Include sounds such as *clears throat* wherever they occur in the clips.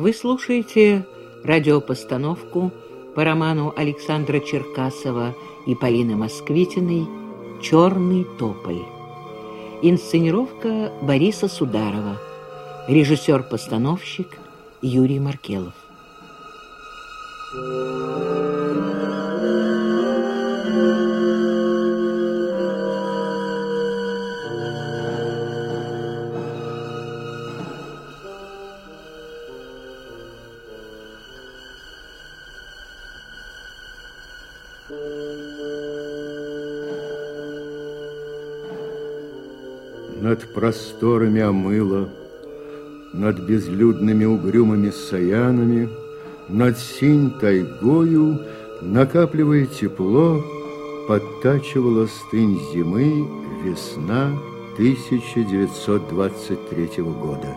Вы слушаете радиопостановку по роману Александра Черкасова и Полины Москвитиной «Черный тополь». Инсценировка Бориса Сударова. Режиссер-постановщик Юрий Маркелов. Просторами омыла, Над безлюдными угрюмыми саянами, Над синь тайгою, накапливая тепло, Подтачивала стынь зимы весна 1923 года.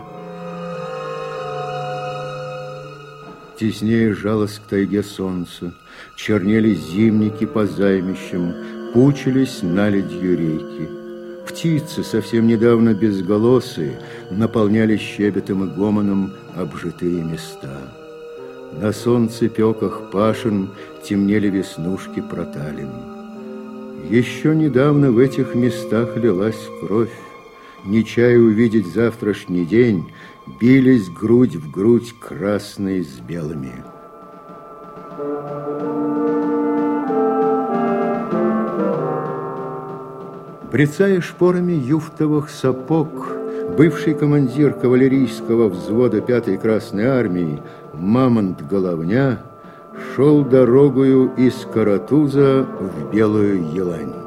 Теснее жалось к тайге солнце, Чернели зимники по займищам, Пучились наледью реки. Птицы, совсем недавно безголосые, Наполняли щебетом и гомоном обжитые места. На солнце пеках пашин Темнели веснушки проталин. Еще недавно в этих местах лилась кровь. Не чая увидеть завтрашний день, Бились грудь в грудь красные с белыми. Брецая шпорами юфтовых сапог, бывший командир кавалерийского взвода 5-й Красной Армии Мамонт Головня шел дорогою из Каратуза в Белую Елань.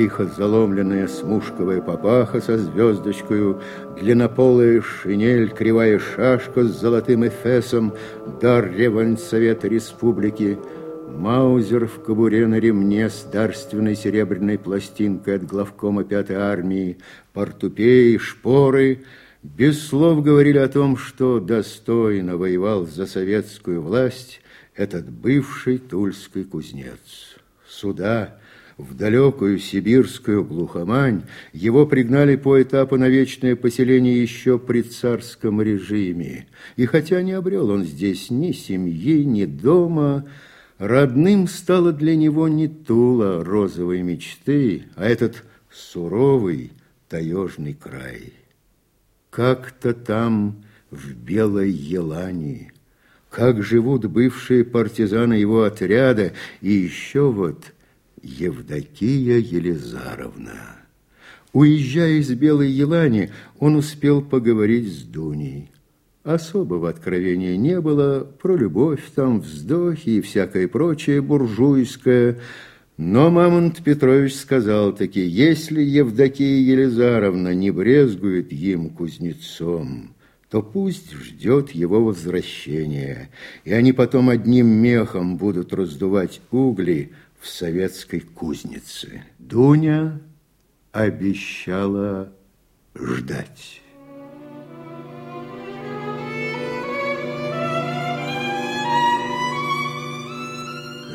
лихо заломленная смушковая папаха со звездочкою, длиннополая шинель, кривая шашка с золотым эфесом, дар револьсовета республики, Маузер в кобуре на ремне с дарственной серебряной пластинкой от главкома пятой армии, портупеи, шпоры, без слов говорили о том, что достойно воевал за советскую власть этот бывший тульский кузнец. Суда в далекую сибирскую глухомань его пригнали по этапу на вечное поселение еще при царском режиме. И хотя не обрел он здесь ни семьи, ни дома, родным стало для него не Тула розовой мечты, а этот суровый таежный край. Как-то там, в Белой Елане, как живут бывшие партизаны его отряда, и еще вот – Евдокия Елизаровна. Уезжая из Белой Елани, он успел поговорить с Дуней. Особого откровения не было, про любовь там, вздохи и всякое прочее буржуйское. Но Мамонт Петрович сказал таки, если Евдокия Елизаровна не брезгует им кузнецом, то пусть ждет его возвращения, и они потом одним мехом будут раздувать угли, в советской кузнице. Дуня обещала ждать.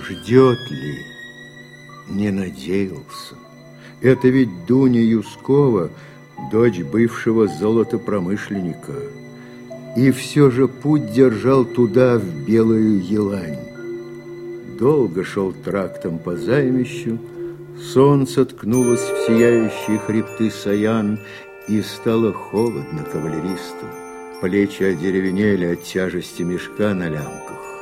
Ждет ли? Не надеялся. Это ведь Дуня Юскова, дочь бывшего золотопромышленника. И все же путь держал туда, в Белую Елань. Долго шел трактом по займищу, Солнце ткнулось в сияющие хребты Саян, И стало холодно кавалеристу. Плечи одеревенели от тяжести мешка на лямках.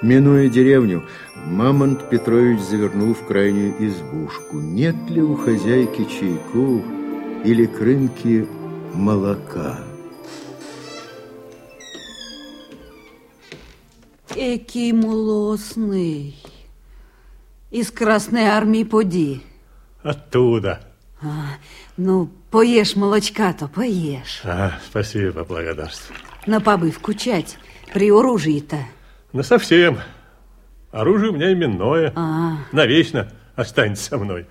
Минуя деревню, Мамонт Петрович завернул в крайнюю избушку. Нет ли у хозяйки чайку или крынки молока? Який молосний. Из Красной Армии поди. Оттуда. А, ну, поешь молочка-то, поешь. А, спасибо, благодарствую. На побывку чать, при оружии-то. Ну, совсем. Оружие у меня именное. А. Навечно останется со мной.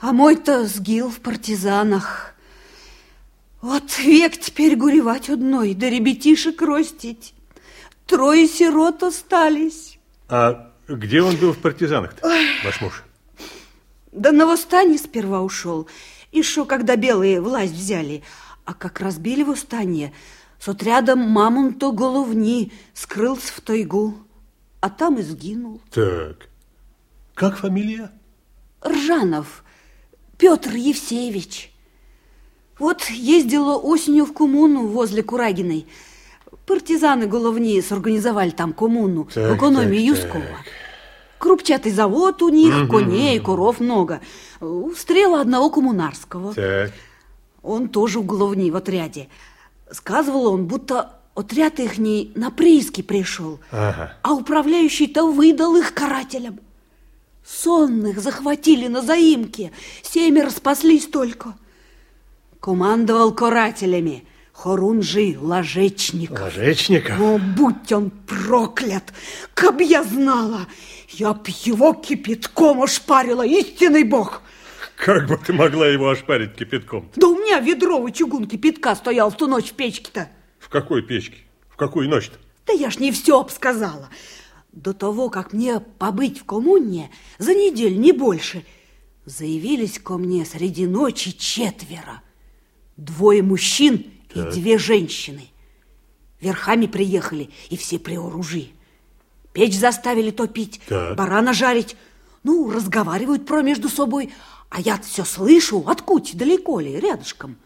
А мой-то сгил в партизанах. Вот век теперь горевать одной, да ребятишек ростить. Трое сирот остались. А где он был в партизанах-то, ваш муж? Да на восстание сперва ушел. И что, когда белые власть взяли, А как разбили восстание, с отрядом Мамонта Головни скрылся в тайгу, а там и сгинул. Так, как фамилия? Ржанов Петр Евсеевич. Вот ездила осенью в коммуну возле Курагиной. Партизаны головни сорганизовали там коммуну Так, в экономии так, Юскова. так. Крупчатый завод у них, коней, коров много. Стрела одного коммунарского. Так, Он тоже в головни в отряде. Сказывал он, будто отряд ихний на прииски пришел, Ага. а управляющий-то выдал их карателям. Сонных захватили на заимке, семеро спаслись только. Командовал карателями Хорунжи Ложечников. Ложечников? О, будь он проклят! Каб я знала, я б его кипятком ошпарила, истинный бог! Как бы ты могла его ошпарить кипятком? Да у меня ведровый чугун кипятка стоял в ту ночь в печке-то. В какой печке? В какую ночь-то? Да я ж не все обсказала. До того, как мне побыть в коммуне, за неделю, не больше, заявились ко мне среди ночи четверо. Двое мужчин и две женщины. Верхами приехали, и все при оружии. Печь заставили топить, Так. барана жарить. Ну, разговаривают про между собой, а я все слышу, откуда, далеко ли, рядышком.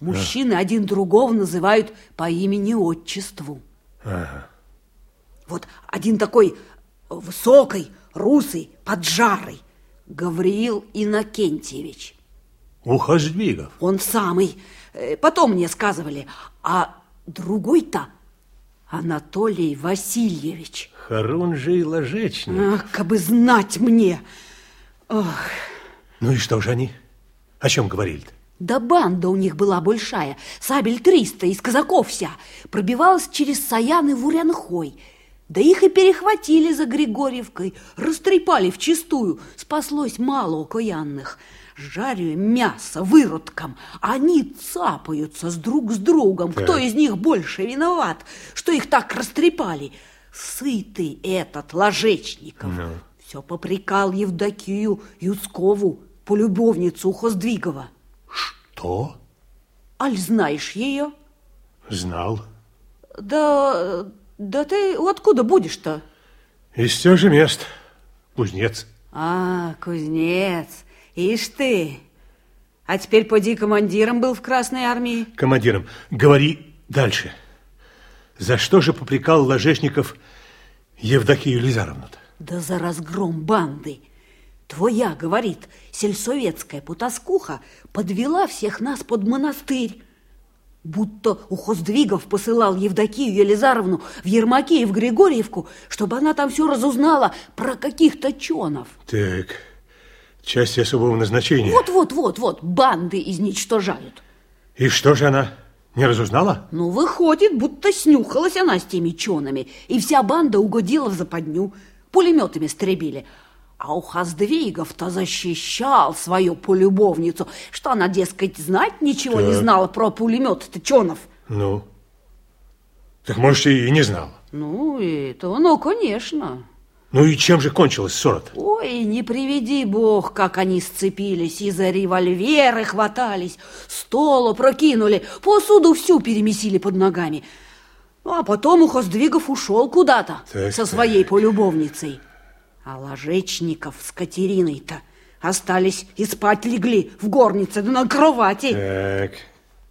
Мужчины один другого называют по имени-отчеству. Вот один такой высокий, русый, поджарый, Гавриил Иннокентьевич. Ухоздвигов. Он самый. Э, Потом мне сказывали. А другой-то Анатолий Васильевич. Харунжий Ложечник. Ах, как бы знать мне. Ох, Ну и что же они? О чем говорили-то? да банда у них была большая, сабель 300 из казаков вся, пробивалась через Саяны в Урянхой. Да их и перехватили за Григорьевкой, растрепали вчистую, спаслось мало окаянных. Жарю мясо выродком, они цапаются с друг с другом. Кто из них больше виноват, что их так растрепали? Сытый этот Ложечников. Все попрекал Евдокию Юскову, полюбовницу Хоздвигова. Что? Аль знаешь ее? Знал. Да, да ты откуда будешь-то? Из тех же мест. Кузнец. А, кузнец, ишь ты. А теперь поди командиром был в Красной армии. Командиром, говори дальше. За что же попрекал Ложечников Евдокию Лизаровну-то? Да за разгром банды. Твоя, говорит, сельсоветская потаскуха подвела всех нас под монастырь. Будто у Хоздвигов посылал Евдокию Елизаровну в Ермаке и в Григорьевку, чтобы она там все разузнала про каких-то чонов. Так, части особого назначения. Вот-вот-вот-вот, банды изничтожают. И что же она, не разузнала? Ну, выходит, будто снюхалась она с теми чонами, и вся банда угодила в западню, пулеметами стребили. А у Хаздвигов-то защищал свою полюбовницу, что она, дескать, знать ничего не Так. знала про пулемет-то чонов. Ну, так может и не знала. Ну, это, ну, конечно. Ну и чем же кончилась ссора-то? Ой, не приведи бог, как они сцепились, и за револьверы хватались, столу прокинули, посуду всю перемесили под ногами. Ну, а потом у Хоздвигов ушел куда-то Так, со так. своей полюбовницей. А Ложечников с Катериной-то остались и спать легли в горнице, да на кровати. Так,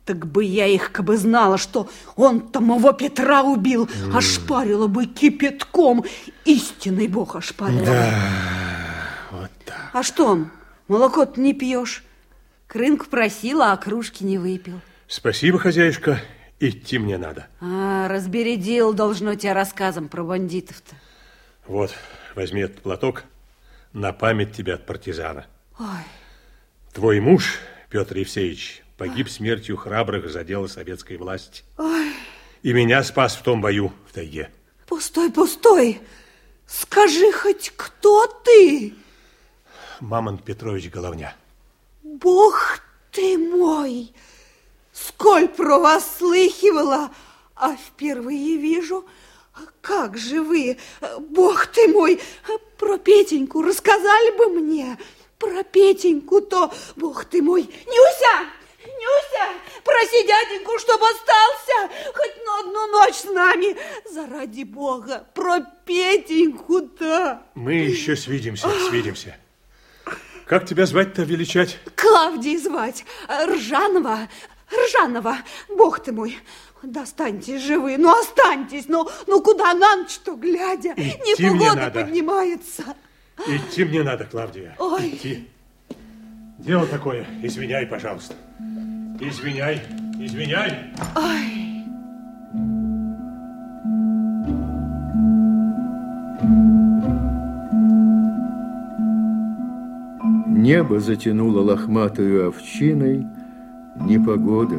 Так бы я их, как бы знала, что он самого Петра убил, ошпарила бы кипятком. Истинный бог ошпарила. бы. вот так. А что, молоко ты не пьешь? К рынку просила, а кружки не выпил. Спасибо, хозяюшка, идти мне надо. А, разбередил, должно тебя рассказом про бандитов-то. Вот, возьми этот платок на память тебя от партизана. Ой, Твой муж, Петр Евсеевич, погиб смертью храбрых за дело советской власти. И меня спас в том бою в тайге. пустой, пустой. Скажи хоть, кто ты? Мамонт Петрович Головня. Бог ты мой! Сколь про вас слыхивала, а впервые вижу, как же вы, Бог ты мой, про Петеньку рассказали бы мне, про Петеньку-то, Бог ты мой, Нюся, Нюся, проси дяденьку, чтобы остался хоть на одну ночь с нами. Заради бога, про Петеньку-то. Мы еще свидимся, свидимся. Как тебя звать-то величать? Клавдий звать. Ржанова, Ржанова, бог ты мой. Достаньтесь живы, ну останьтесь, ну, ну куда на ночь-то глядя? Идти Непогода поднимается. Идти мне надо, Клавдия. Ой. Идти. Дело такое. Извиняй, пожалуйста. Извиняй, извиняй. Ой. Небо затянуло лохматую овчиной непогода,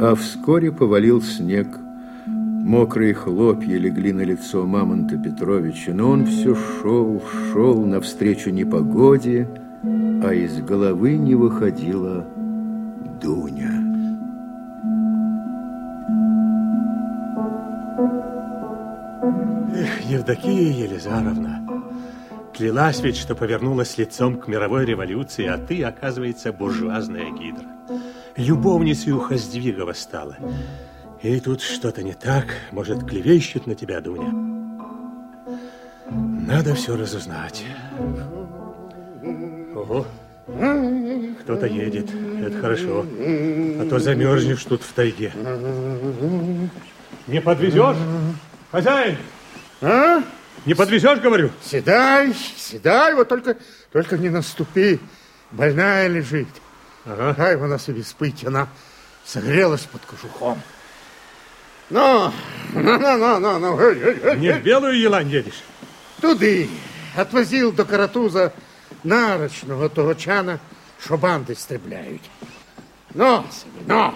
а вскоре повалил снег. Мокрые хлопья легли на лицо Мамонта Петровича, но он все шел, шел навстречу непогоде, а из головы не выходила Дуня. Эх, Евдокия Елизаровна, клялась ведь, что повернулась лицом к мировой революции, а ты, оказывается, буржуазная гидра. Любовницей у Хоздвигова стала. И тут что-то не так, может, клевещут на тебя, Дуня. Надо все разузнать. Ого, кто-то едет, это хорошо, а то замерзнешь тут в тайге. Не подвезешь? Хозяин! А? Не подвезешь, говорю? Седай, седай, вот только, только не наступи. Больная лежит. Ага. Дай вона себе спить, она согрелась под кожухом. Ну, ну, ну, ну, ну, ну. ой, ой, ой. Не в белую елань едешь? Туди. Отвозив до Каратуза нарочного того чана, що банди стрибляють. Ну, собі, ну.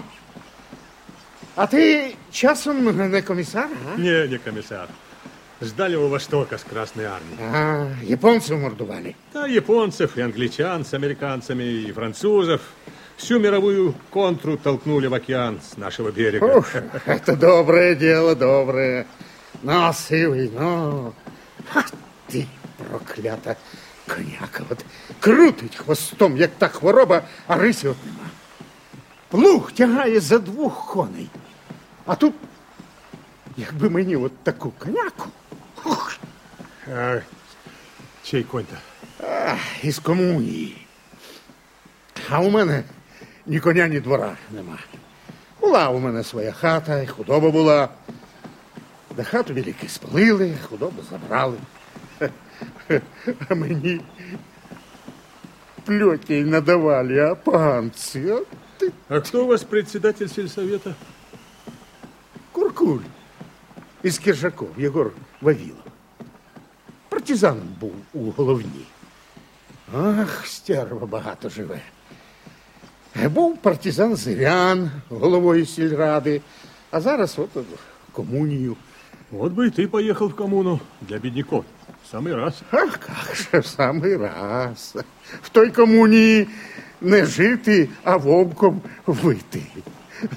А ти часом не комісар, а? Не, не комиссар. С Дальнего Востока, с Красной Армии. А, японців мордували. Да, японцев, и англичан с американцами, и французов. Всю мировую контру толкнули в океан с нашего берега. Ух, это доброе дело, доброе. Ну, сивий, ну. А ти, проклята коняка, от крутить хвостом, як та хвороба, а рисі от нема. Плуг тягає за двох коней. А тут, якби мені от таку коняку, ух, А, чей конь-то? ах, із комунії. А у мене ні коня, ні двора нема. Була у мене своя хата, і худоба була. Да хату велику спалили, худобу забрали. *laughs* А мені плетей надавали, а панці. От ти А кто у вас председатель сельсовета? куркуль. Із Кіржаков, Єгор Вавілов. Партизаном був у головні. Ах, стерва багато живе. Е, Був партизан Зирян, головою сільради, а зараз от от, комунію. Вот бы и ты поехал в коммуну для бедняков. В Самый раз. Ах, як же в самий раз. В той комунії не жити, а вовком вити.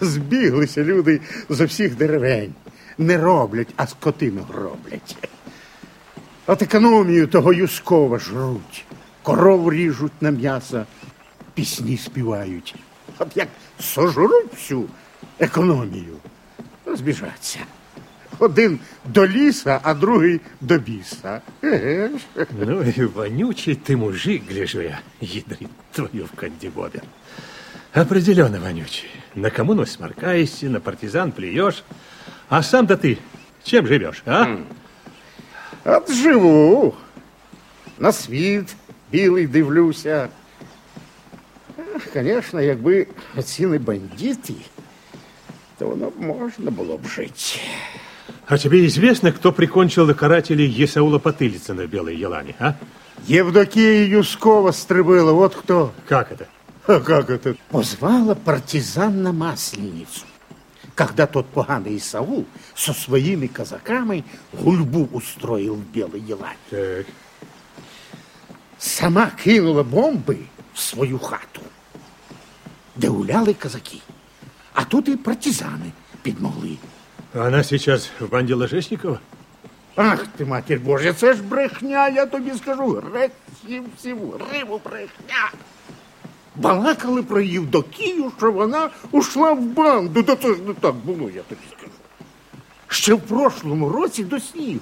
Збіглися люди з усіх деревень. Не роблять, а скотину роблять. От економію того Юскова жруть, корову ріжуть на м'ясо, пісні співають. От як сожруть всю економію, розбіжаться. Один до ліса, а другий до біса. Ну и вонючий ты мужик, гляжу я, ядрит твою в кандибобе. Определенно вонючий. На коммуну сморкаешься, на партизан плюешь. А сам-то ты чем живешь, а? От живу. На світ білий дивлюся. Ех, Звісно, якби оці не бандити, то воно б можна було б жити. А тебе известно, кто прикончил карателей Есаула Потылицына в Белой Елане, а? Євдокія Юскова стрибила, от хто. Как это? А как это? Позвала партизан на Масленицу. Когда тот поганый Исаул со своими казаками гульбу устроил в Белой Елане. Так. Сама кинула бомби в свою хату, де гуляли казаки. А тут і партизани підмогли. Она сейчас в банде Ложечникова? Ах ти, матір Божа, це ж брехня, я тобі скажу. Грець їм всім рибу брехня. Балакали про Євдокію, що вона ушла в банду. Та це ж не так було, я тобі скажу. Ще в прошлому році до снігу.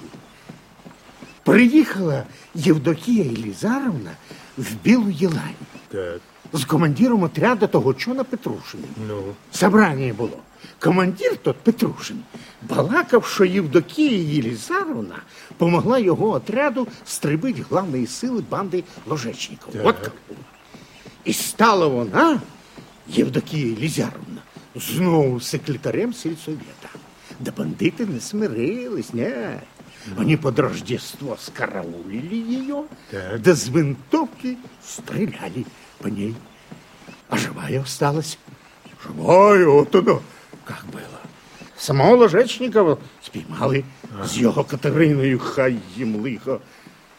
Приїхала Євдокія Елізаровна в Білу Єлань Так, з командиром отряду того чона Петрушини. ну, Собрання було. Командир тот Петрушин балакав, що Євдокія Єлізаровна помогла його отряду стрибить главної сили банди ложечників. Так. От як було. І стала вона, Євдокія Єлізаровна, знову секретарем сельсовета. Да бандиты не смирились, нет. Они под Рождество скараулили ее, Так. да с винтовки стреляли по ней. А живая осталась. Живая, от оно, как было. Самого Ложечникова спіймали з його Катериною, хай їм лихо.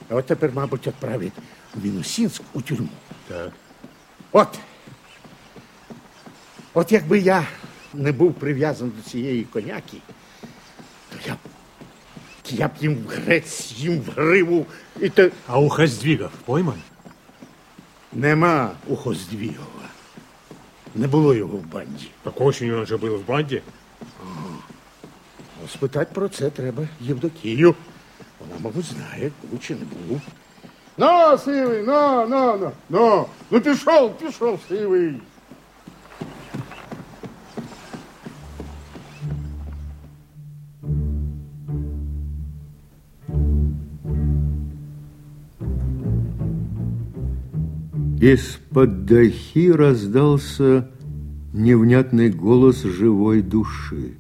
А от тепер, мабуть, відправить в Мінусінськ у тюрму. так. От. От якби я не був прив'язаний до цієї коняки, то я б, я б їм в грець, їм в гриву, і те А у Хоздвигов пойман? нема у Хоздвігова. Не було його в банді. Так очень он же был в банде. А Спитати про це треба Євдокію. Вона, мабуть, знає, лучше не був. На, сивий, на, на, на, на. Ну пішов, пішов, сивий. Из-под дахи раздался невнятный голос живой души.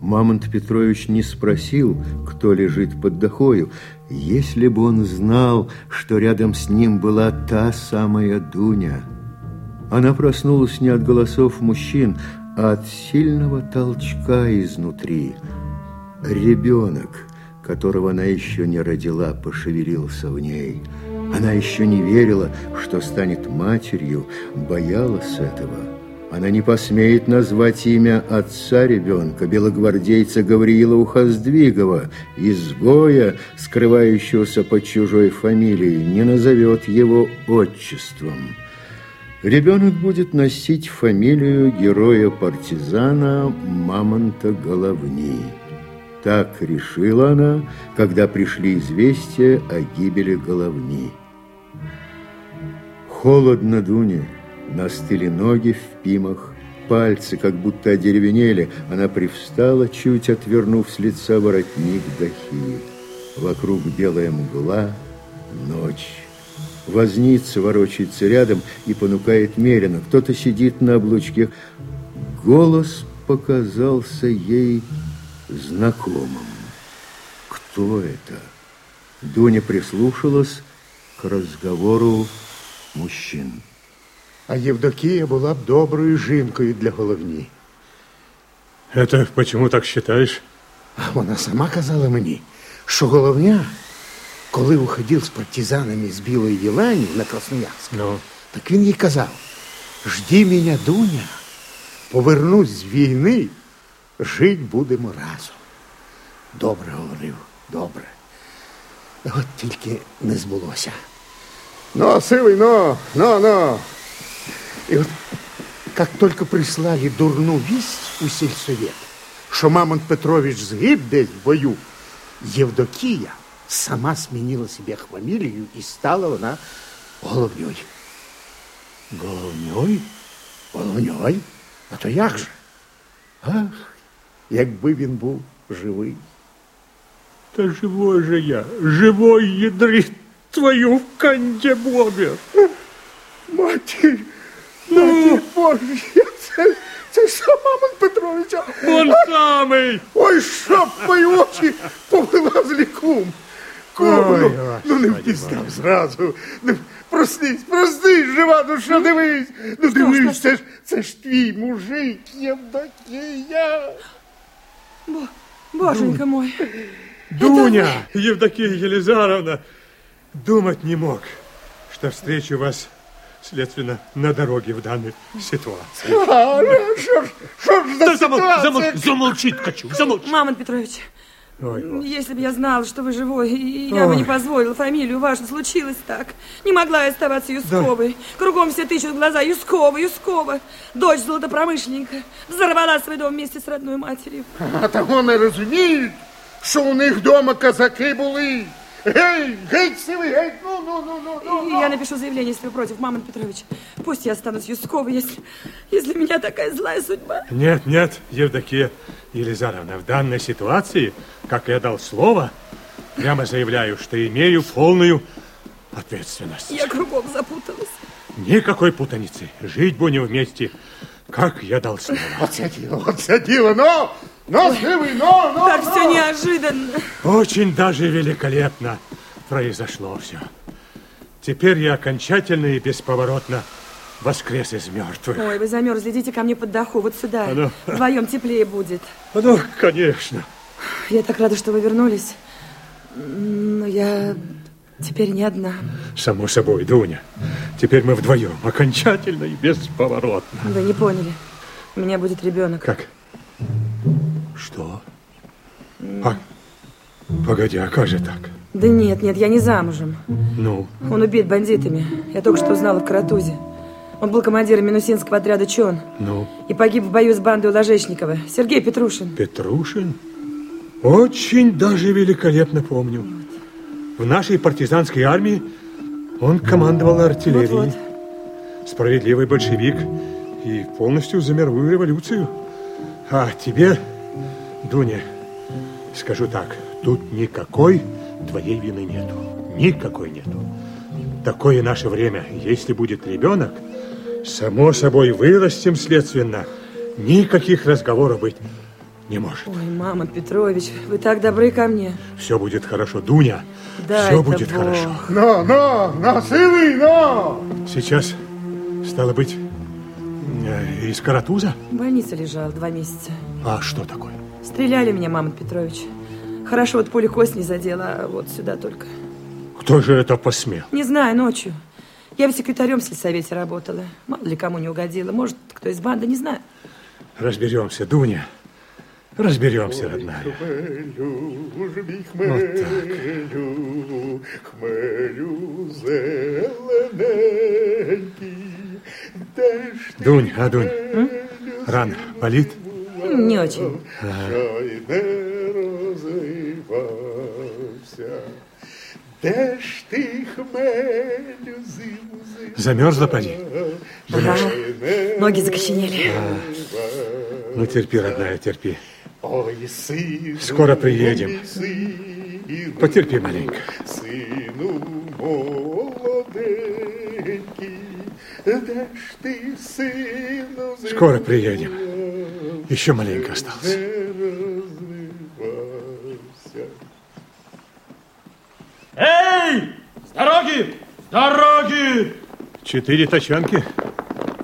Мамонт Петрович не спросил, кто лежит под дахою. Если бы он знал, что рядом с ним была та самая Дуня. Она проснулась не от голосов мужчин, а от сильного толчка изнутри. Ребенок, которого она еще не родила, пошевелился в ней. Она еще не верила, что станет матерью, боялась этого. Она не посмеет назвать имя отца ребенка, белогвардейца Гавриила Ухоздвигова, изгоя, скрывающегося под чужой фамилией, не назовет его отчеством. Ребенок будет носить фамилию героя-партизана Мамонта Головни. Так решила она, когда пришли известия о гибели Головни. Холодно Дуне, настыли ноги в пимах, пальцы как будто одеревенели. Она привстала, чуть отвернув с лица воротник дахи. Вокруг белая мгла, ночь. Возница ворочается рядом и понукает меренно. Кто-то сидит на облучке. Голос показался ей знакомым. Кто это? Дуня прислушалась к разговору мужчин. А Євдокія була б доброю жінкою для головні. Это почему так считаешь? А вона сама казала мені, що головня, коли уходив з партизанами з Білої Єлані на Красноярськ, Ну, так він їй казав, жди мене, Дуня, повернусь з війни, жить будемо разом. Добре говорив, добре. От тільки не збулося. Ну, сивий, ну, ну, ну. І от як тільки прислали дурну вість у сільсовет, що Мамонт Петрович згиб десь в бою, Євдокія сама змінила себе фамілію і стала вона головньою. Головньою? Головньою? А то як же? Ах, якби він був живий. да живой же я, живой ядрит твою в канде бобер. Матір, матір Божа, це, це ж Мамонт Петровича. Он самый! Ой, щоб мої очі повилазли кум. Кум, Ой, ну, ну не впізнав зразу. Ну, проснись, проснись, жива душа, дивись. Ну дивись, це ж, це ж твій мужик, Євдокія. Боженька мой. Дуня, Евдокия Елизаровна, думать не мог, что встречу вас, следственно, на дороге в данной ситуации. А, що ж, за Да замол- ситуація? замол- замолчи, Ткачук, замолчи. Мамонт Петрович, Ой, Господи. Если бы я знала, что вы живой, и я бы не позволила фамилию вашу, случилось так. Не могла я оставаться Юсковой. Кругом все тычут глаза. Юскова, Юскова. Дочь золотопромышленника. Взорвала свой дом вместе с родной матерью. А того не розуміють, що у них дома казаки були. Гей, сиви, геть, ну, ну, ну, ну, ну. И я напишу заявление, если вы против, Мамон Петрович. Пусть я останусь Юсковой, если, если меня такая злая судьба. Нет, нет, Евдокия Елизаровна, в данной ситуации, как я дал слово, прямо заявляю, что имею полную ответственность. Я кругом запуталась. Никакой путаницы. Жить будем вместе, как я дал слово. Оце діло, оце діло, ну, сиви, ну, ну, Так ну. все неожиданно. Очень даже великолепно произошло все. Теперь я окончательно и бесповоротно воскрес из мертвых. Ой, вы замерзли, идите ко мне под даху, вот сюда. А ну. Вдвоем теплее будет. Ну, конечно. Я так рада, что вы вернулись. Но я теперь не одна. Само собой, Дуня. Теперь мы вдвоем, окончательно и бесповоротно. Вы не поняли. У меня будет ребенок. Как? Что? А, погоди, а как же так? Да нет, нет, я не замужем. Ну, Он убит бандитами. Я только что узнала в Каратузе. Он был командиром Минусинского отряда ЧОН ну, и погиб в бою с бандой Ложечникова. Сергей Петрушин. Петрушин? Очень даже великолепно помню. В нашей партизанской армии он командовал артиллерией. Вот-вот. Справедливый большевик и полностью за мировую революцию. А тебе, Дуня, скажу так, тут никакой твоей вины нету. Никакой нету. Такое наше время. Если будет ребенок, само собой вырастем следственно. Никаких разговоров быть не может. Ой, мама Петрович, вы так добры ко мне. Все будет хорошо, Дуня. Да, Все будет Бог. хорошо. Ну, ну, ну, сиви, ну. Сейчас, стало быть, э, из Каратуза? В больнице лежал два месяца. А что такое? Стреляли меня, Мамонт Петрович. Хорошо, вот пуля кость не задела, а вот сюда только. Кто же это посмел? Не знаю, ночью. Я в секретарем в сельсовете работала. Мало ли кому не угодила. Может, кто из банды, не знаю. Разберемся, Дуня. Разберемся, родная. Ж ти Дунь, а, Дунь, рана болит? Не очень. Замерзла, поди? Ага. Ноги закоченели. Ну, терпи, родная, терпи. Скоро приедем. Потерпи маленько. Сину молоденький, де ж ти, сину, Скоро приедем. Еще маленько осталось. Эй! С дороги! С дороги! Четыре тачанки?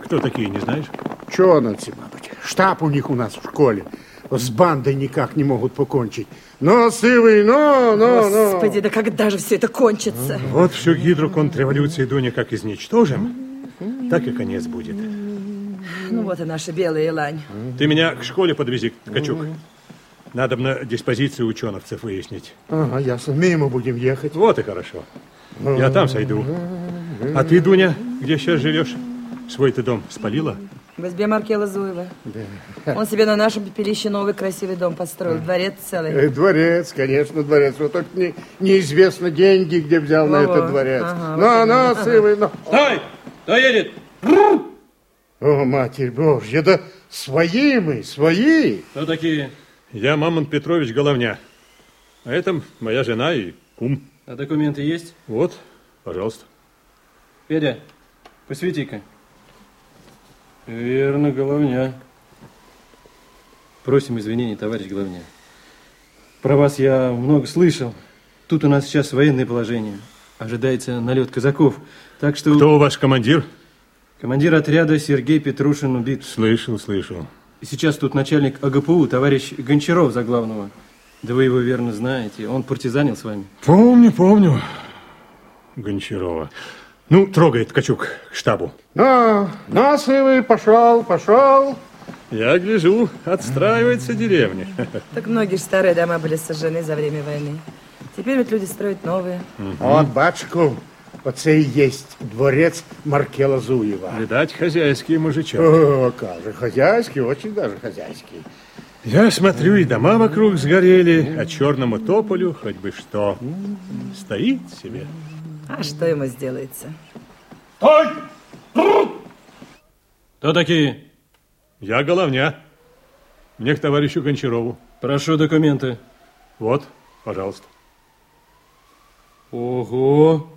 Кто такие, не знаешь? Чоновцы, мабуть. Штаб у них у нас в школе. С бандой никак не могут покончить. Но, сивый, но, но, но. Господи, да когда же все это кончится? Вот всю гидру контрреволюции, Дуня, как изничтожим, так и конец будет. Ну вот и наша белая лань. Ты меня к школе подвези, Качук. Надо на диспозицию ученовцев выяснить. Ага, ясно. Мимо будем ехать. Вот и хорошо. Я там сойду. А ты, Дуня, где сейчас живешь? Свой ты дом спалила? В избе Маркела Зуева. Он себе на нашем пепелище новый красивый дом построил. Дворец целый. Э, Дворец, конечно, дворец. Вот только не, неизвестно деньги, где взял на Во-во. этот дворец. Ага, ну, ну, сивый, ну. Стой! Кто едет? О, Матерь Божья, да свои мы, свои. Кто такие? Я Мамонт Петрович Головня. А это моя жена и кум. А документы есть? Вот, пожалуйста. Федя, посвети-ка. Верно, головня. Просим извинений, товарищ головня. Про вас я много слышал. Тут у нас сейчас военное положение. Ожидается налет казаков. Так что Кто у вас командир? командир отряда Сергей Петрушин убит. Слышал, слышал. И Сейчас тут начальник АГПУ, товарищ Гончаров за главного. Да вы его верно знаете. Он партизанил с вами. Помню, помню. Гончарова. Ну, трогает Ткачук к штабу. Ну, ну, сивый, пошел, пошел. Я гляжу, отстраивается деревня. Так многие старые дома были сожжены за время войны. Теперь вот люди строят новые. От, бачку, оце і єсть дворець Маркела Зуєва. Видать, хозяйский мужичок. О, каже, хозяйский, очень даже хозяйский. Я смотрю, и дома вокруг сгорели, а черному тополю хоть бы что. Стоит себе. А что ему сделается? Стой! Кто такие? Я головня. Мне к товарищу Гончарову. Прошу документы. Вот, пожалуйста. Ого!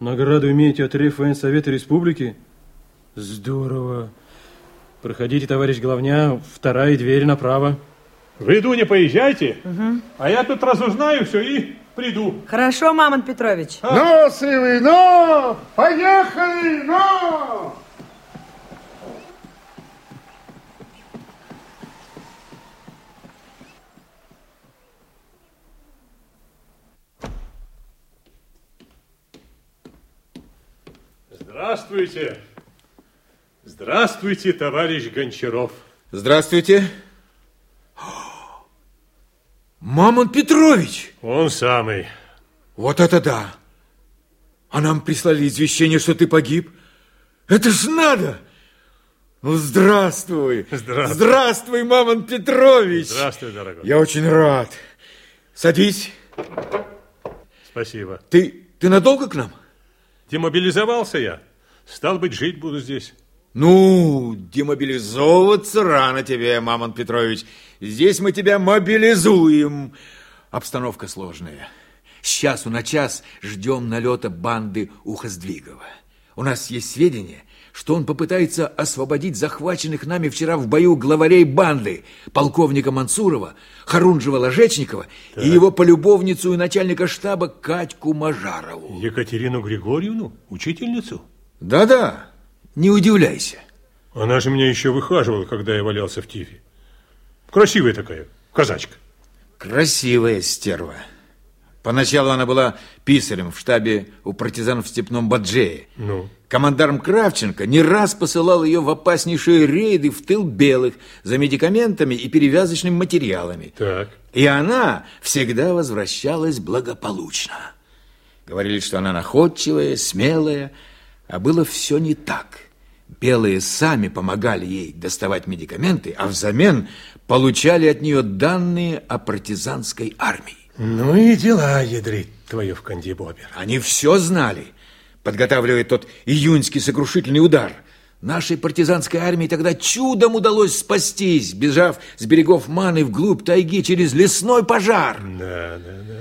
Награду имеете от Реввоенсовета Республики? Здорово. Проходите, товарищ Главня, вторая дверь направо. Вы, Дуня, поезжайте, а я тут разузнаю все и приду. Хорошо, Мамонт Петрович. Ну, сивий, ну! Поехали, ну! Здравствуйте. Здравствуйте, товарищ Гончаров. Здравствуйте. Мамонт Петрович! Он самый. Вот это да! А нам прислали извещение, что ты погиб. Это ж надо! Ну, здравствуй! Здравствуй. Здравствуй, Мамонт Петрович! Здравствуй, дорогой. Я очень рад. Садись. Спасибо. Ты, ты надолго к нам? Демобилизовался я. Стал быть, жить буду здесь. Ну, демобилизовываться рано тебе, Мамонт Петрович. Здесь мы тебя мобилизуем. Обстановка сложная. С часу на час ждем налета банды Ухоздвигова. У нас есть сведения, что он попытается освободить захваченных нами вчера в бою главарей банды, полковника Мансурова, Харунжева-Ложечникова и его полюбовницу и начальника штаба Катьку Мажарову. Екатерину Григорьевну, учительницу? Да-да, не удивляйся. Она же меня еще выхаживала, когда я валялся в тифе. Красивая такая, казачка. Красивая стерва. Поначалу она была писарем в штабе у партизан в Степном Баджее. Ну? Командарм Кравченко не раз посылал ее в опаснейшие рейды в тыл белых за медикаментами и перевязочными материалами. Так. И она всегда возвращалась благополучно. Говорили, что она находчивая, смелая, а было все не так. Белые сами помогали ей доставать медикаменты, а взамен получали от нее данные о партизанской армии. Ну и дела, ядрит твою в Кандибобер. Они все знали, подготавливая тот июньский сокрушительный удар. Нашей партизанской армии тогда чудом удалось спастись, бежав с берегов Маны вглубь тайги через лесной пожар. Да, да, да.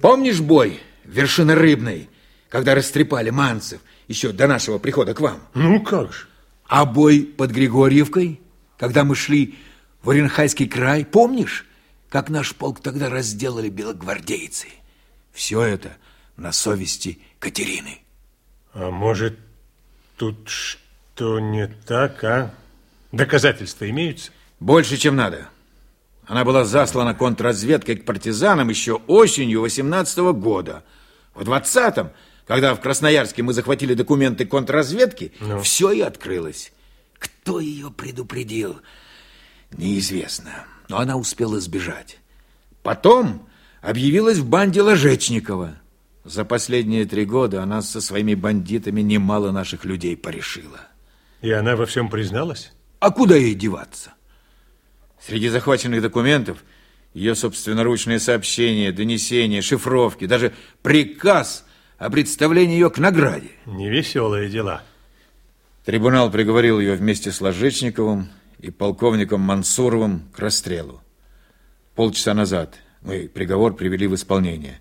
Помнишь бой вершины Рыбной, когда растрепали манцев еще до нашего прихода к вам? Ну как же? А бой под Григорьевкой, когда мы шли в Оренхайский край, помнишь, как наш полк тогда разделали белогвардейцы? Все это на совести Катерины. А может, тут что не так, а? Доказательства имеются? Больше, чем надо. Она была заслана контрразведкой к партизанам еще осенью 18 -го года. В 20-м, когда в Красноярске мы захватили документы контрразведки, все и открылось. Кто ее предупредил, неизвестно. Но она успела сбежать. Потом объявилась в банде Ложечникова. За последние три года она со своими бандитами немало наших людей порешила. И она во всем призналась? А куда ей деваться? Среди захваченных документов ее собственноручные сообщения, донесения, шифровки, даже приказ о представлении ее к награде. Невеселые дела. Трибунал приговорил ее вместе с Ложечниковым и полковником Мансуровым к расстрелу. Полчаса назад мы приговор привели в исполнение.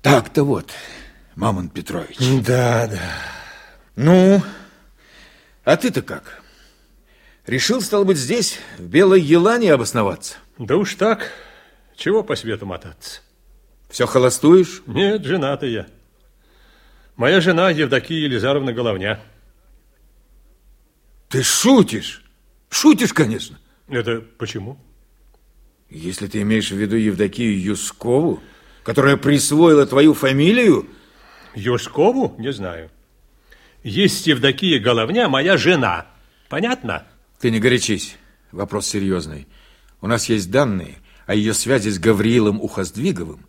Так-то вот, Мамонт Петрович. Да, да. Ну, а ты-то как? Решил, стал быть, здесь, в Белой Елане, обосноваться? Да уж так. Чего по свету мотаться? Все холостуешь? Нет, женатый я. Моя жена Евдокия Елизаровна Головня. Ты шутишь? Шутишь, конечно. Это почему? Если ты имеешь в виду Евдокию Юскову, которая присвоила твою фамилию... Юшкову? Не знаю. Есть Евдокия Головня, моя жена. Понятно? Ты не горячись. Вопрос серьезный. У нас есть данные о ее связи с Гавриилом Ухоздвиговым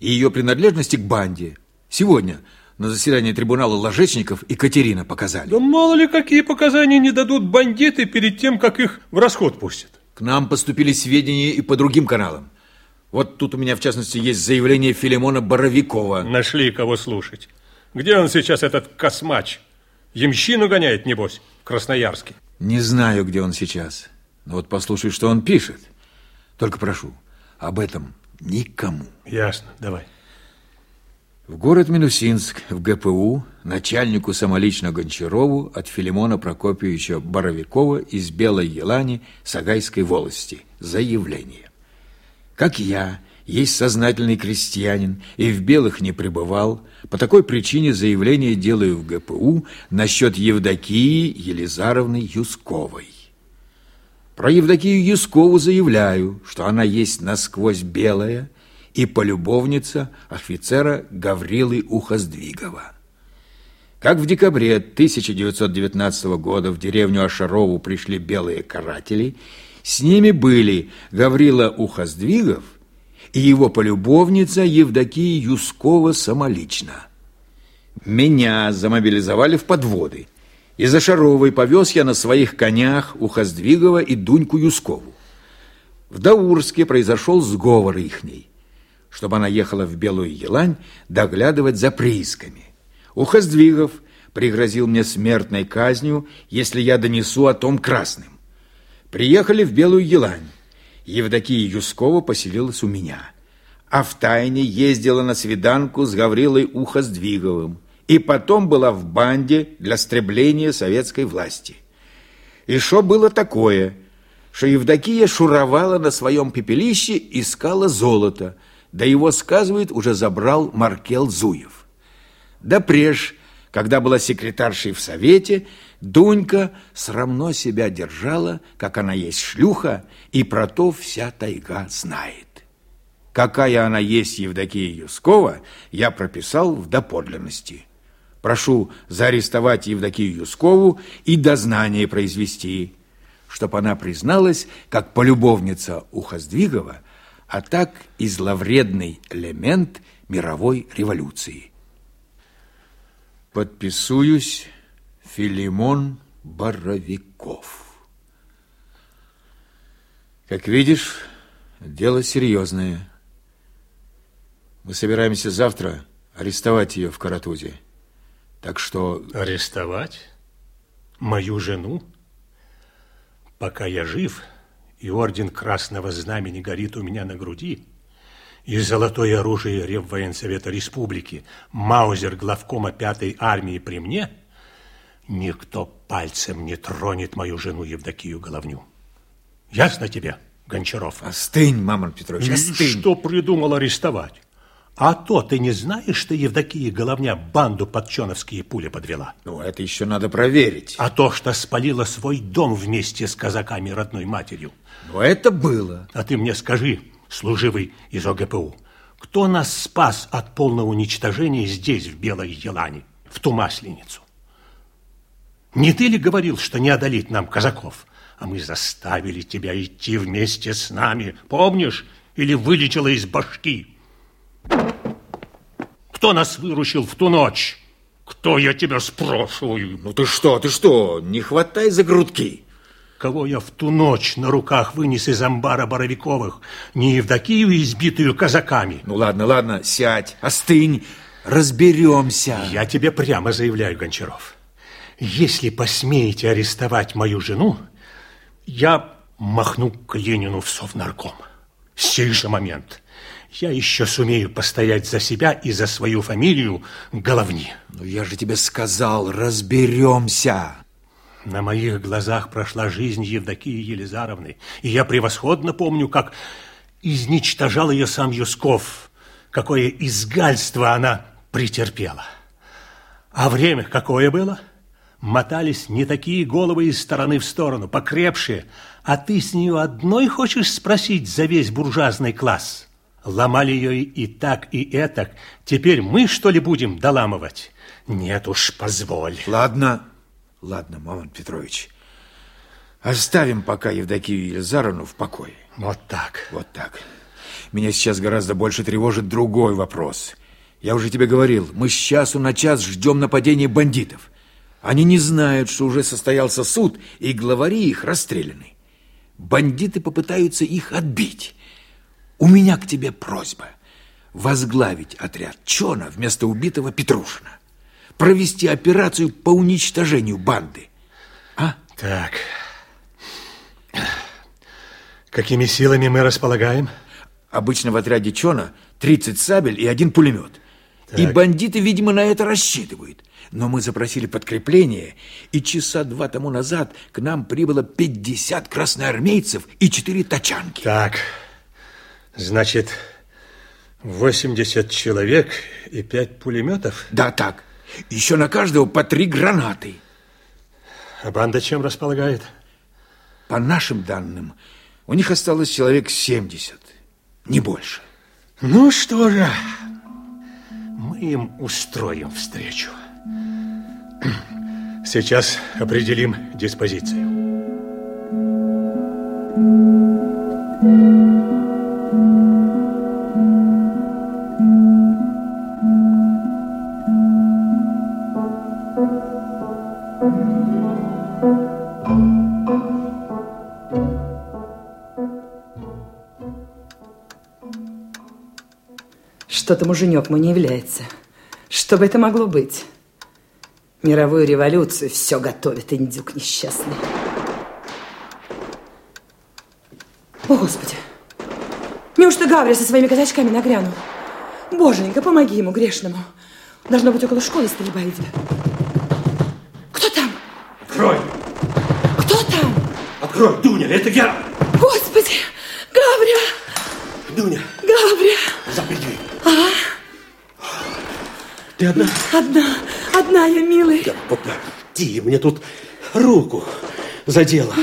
и ее принадлежности к банде. Сегодня на заседании трибунала ложечников Екатерина показали. Да мало ли какие показания не дадут бандиты перед тем, как их в расход пустят. К нам поступили сведения и по другим каналам. Вот тут у меня, в частности, есть заявление Филимона Боровикова. Нашли кого слушать. Где он сейчас, этот космач? Ямщину гоняет, небось, в Красноярске. Не знаю, где он сейчас. Но вот послушай, что он пишет. Только прошу, об этом никому. Ясно, давай. В город Минусинск, в ГПУ, начальнику самолично Гончарову от Филимона Прокопьевича Боровикова из Белой Елани Сагайской волости. Заявление. Как я, есть сознательный крестьянин и в белых не пребывал, по такой причине заявление делаю в ГПУ насчет Евдокии Елизаровны Юсковой. Про Евдокию Юскову заявляю, что она есть насквозь белая и полюбовница офицера Гаврилы Ухоздвигова. Как в декабре 1919 года в деревню Ашарову пришли белые каратели, с ними были Гаврила Ухоздвигов и его полюбовница Евдокия Юскова самолично. Меня замобилизовали в подводы. Из Ашаровой повез я на своих конях Ухоздвигова и Дуньку Юскову. В Даурске произошел сговор ихней, чтобы она ехала в Белую Елань доглядывать за приисками. Ухоздвигов пригрозил мне смертной казнью, если я донесу о том красным. Приехали в Белую Елань. Евдокия Юскова поселилась у меня, а в тайне ездила на свиданку с Гаврилой Ухоздвиговым и потом была в банде для стребления советской власти. И что было такое, что Евдокия шуровала на своем пепелище, искала золото, да его, сказывает, уже забрал Маркел Зуев. Да преж, когда была секретаршей в Совете, Дунька срамно себя держала, как она есть шлюха, и про то вся тайга знает. Какая она есть Евдокия Юскова, я прописал в доподлинности. Прошу заарестовать Евдокию Юскову и дознание произвести, чтобы она призналась как полюбовница Ухоздвигова, а так и зловредный элемент мировой революции. Подписуюсь Филимон Боровиков. Как видишь, дело серьезное. Мы собираемся завтра арестовать ее в Каратузе. Так что... Арестовать? Мою жену? Пока я жив, и орден Красного Знамени горит у меня на груди, и золотое оружие Реввоенсовета Республики, Маузер главкома пятой армии при мне, никто пальцем не тронет мою жену Евдокию Головню. Ясно тебе, Гончаров? Остынь, Мамон Петрович, остынь. Что придумал арестовать? А то ты не знаешь, что Евдокия Головня банду подченовские пули подвела? Ну, это еще надо проверить. А то, что спалила свой дом вместе с казаками родной матерью? Но это было. А ты мне скажи, служивый из ОГПУ, кто нас спас от полного уничтожения здесь, в Белой Елане, в ту масленицу? Не ты ли говорил, что не одолеть нам казаков? А мы заставили тебя идти вместе с нами, помнишь? Или вылечила из башки? Кто нас выручил в ту ночь? Кто, я тебя спрашиваю? Ну ты что, ты что, не хватай за грудки. Кого я в ту ночь на руках вынес из амбара Боровиковых? Не Евдокию, избитую казаками. Ну ладно, ладно, сядь, остынь, разберемся. Я тебе прямо заявляю, Гончаров. Если посмеете арестовать мою жену, я махну к Ленину в Совнарком. Сей же момент. Я еще сумею постоять за себя и за свою фамилию Головни. Ну я же тебе сказал, разберемся. На моих глазах прошла жизнь Евдокии Елизаровны, и я превосходно помню, как изничтожал ее сам Юсков, какое изгальство она претерпела. А время какое было? Мотались не такие головы из стороны в сторону, покрепшие, а ты с нее одной хочешь спросить за весь буржуазный класс? Ломали ее и так, и этак. Теперь мы, что ли, будем доламывать? Нет уж, позволь. Ладно, ладно, Мамон Петрович. Оставим пока Евдокию Елизаровну в покое. Вот так. Вот так. Меня сейчас гораздо больше тревожит другой вопрос. Я уже тебе говорил, мы с часу на час ждем нападения бандитов. Они не знают, что уже состоялся суд, и главари их расстреляны. Бандиты попытаются их отбить. У меня к тебе просьба возглавить отряд Чона вместо убитого Петрушина. Провести операцию по уничтожению банды. А? Так. Какими силами мы располагаем? Обычно в отряде Чона 30 сабель и один пулемет. Так. И бандиты, видимо, на это рассчитывают. Но мы запросили подкрепление, и часа два тому назад к нам прибыло 50 красноармейцев и 4 тачанки. Так, значит, 80 человек и 5 пулеметов? Да, так. Еще на каждого по три гранаты. А банда чем располагает? По нашим данным, у них осталось человек 70, не больше. Ну что же, мы им устроим встречу. *clears throat* Сейчас определим диспозицию. Что-то муженек мой не является. Что бы это могло быть? Мировую революцию все готовит индюк несчастный. О, Господи! Неужто Гаврия со своими казачками нагрянул? Боженька, помоги ему, грешному. Должно быть, около школы стрельба идет. Кто там? Открой! Кто там? Открой, Дуня, это я! Господи! Гаврия! Дуня, Гаврия! запри дверь. А, Ты одна? одна, одна я, милый. Да подожди, мне тут руку задела.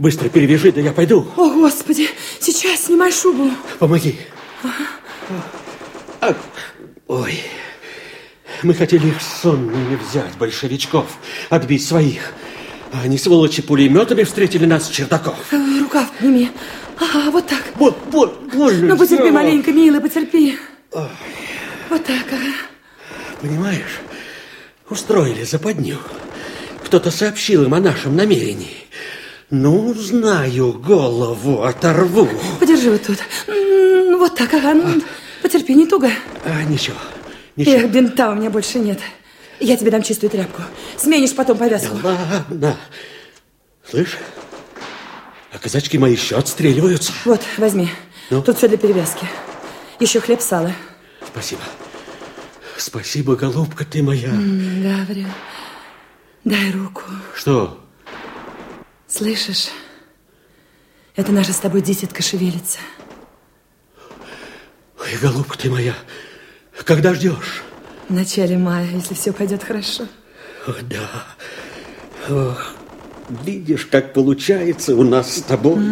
Быстро перевяжи, да я пойду. О, Господи! Сейчас снимай шубу. Помоги. А, ой, мы хотели их сонными взять, большевичков, отбить своих. А они, сволочи, пулеметами встретили нас чердаков. Э, Рукав подними. Ага, вот так. Вот, вот, больно Ну, потерпи всё. маленько, милый, потерпи. Вот так, ага. Понимаешь, устроили западню. Кто-то сообщил им о нашем намерении. Ну, знаю, голову оторву. Подержи вот тут. М, Вот так, ага. ну, Потерпи, не туго. А, ничего, ничего. Эх, бинта у меня больше нет. Я тебе дам чистую тряпку. Сменишь потом повязку. Ладно. Слышь, а казачки мои еще отстреливаются. Вот, возьми. Ну? Тут все для перевязки. Еще хлеб, сало. Спасибо. Спасибо, голубка ты моя. М, Гаврил, дай руку. Что? Слышишь? Это наша с тобой дитятка шевелится. Ой, голубка ты моя, когда ждешь? В начале мая, если все пойдет хорошо. О, да. Ох, видишь, как получается у нас с тобой.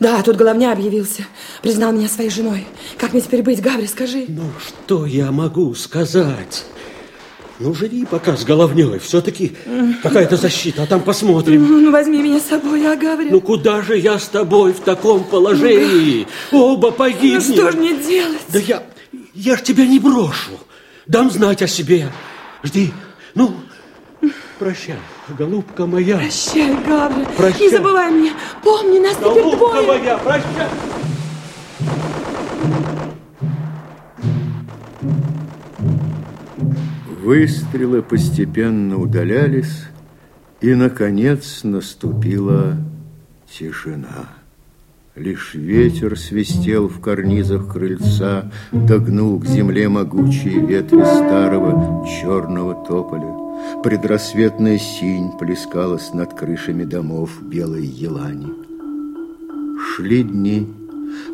Да, тут головня объявился. Признал меня своей женой. Как мне теперь быть, Гаври, скажи? Ну, что я могу сказать? Ну, живи пока с головней. Все-таки какая-то защита, а там посмотрим. Ну, возьми меня с собой, а, Гаври? Ну, куда же я с тобой в таком положении? Оба Ну, погибнем. что ж мне делать? Да я, я ж тебя не брошу. Дам знать о себе. Жди. Ну, прощай, голубка моя. Прощай, Гаври. Прощай. Не забывай меня. Помни, нас теперь Голубка двое. моя, прощай. Выстрелы постепенно удалялись, и, наконец, наступила тишина. Лишь ветер свистел в карнизах крыльца, Догнул к земле могучие ветви старого черного тополя. Предрассветная синь плескалась над крышами домов белой елани. Шли дни.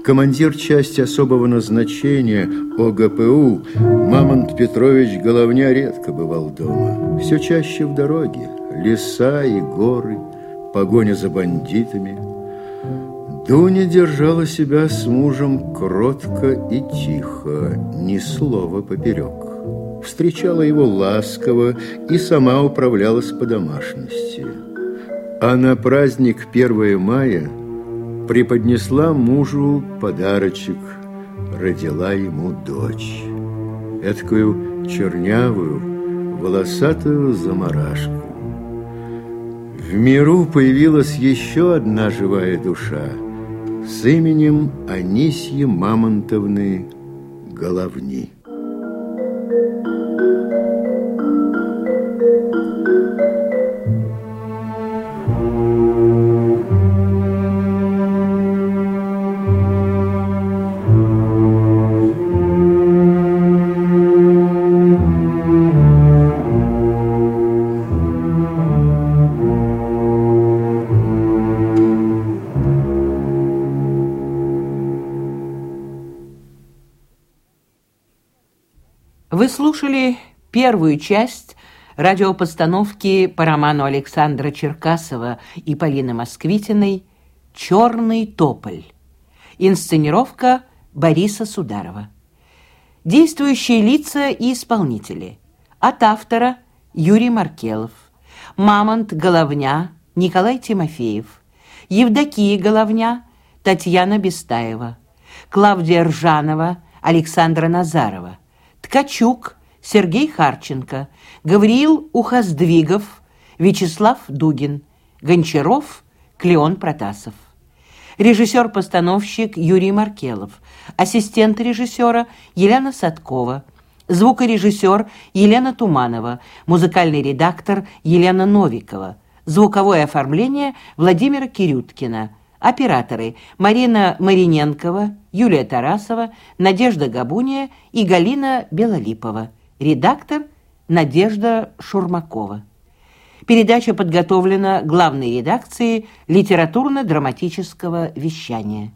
Командир части особого назначения ОГПУ Мамонт Петрович Головня редко бывал дома. Все чаще в дороге. Леса и горы, погоня за бандитами. Дуня держала себя с мужем кротко и тихо, ни слова поперек. Встречала его ласково и сама управлялась по домашности. А на праздник 1 мая преподнесла мужу подарочек, родила ему дочь. Эдакую чернявую, волосатую заморашку. В миру появилась еще одна живая душа с именем Анисьи Мамонтовны Головни. Слушали первую часть радиопостановки по роману Александра Черкасова и Полины Москвитиной «Черный тополь». Инсценировка Бориса Сударова. Действующие лица и исполнители. От автора Юрий Маркелов. Мамонт Головня Николай Тимофеев. Евдокия Головня Татьяна Бестаева. Клавдия Ржанова Александра Назарова. Ткачук Сергей Харченко, Гавриил Ухоздвигов, Вячеслав Дугин, Гончаров Клеон Протасов. Режиссер-постановщик Юрий Маркелов, ассистент режиссера Елена Садкова, звукорежиссер Елена Туманова, музыкальный редактор Елена Новикова, звуковое оформление Владимира Кирюткина, Операторы Марина Мариненкова, Юлия Тарасова, Надежда Габуния и Галина Белолипова. Редактор Надежда Шурмакова. Передача подготовлена главной редакцией литературно-драматического вещания.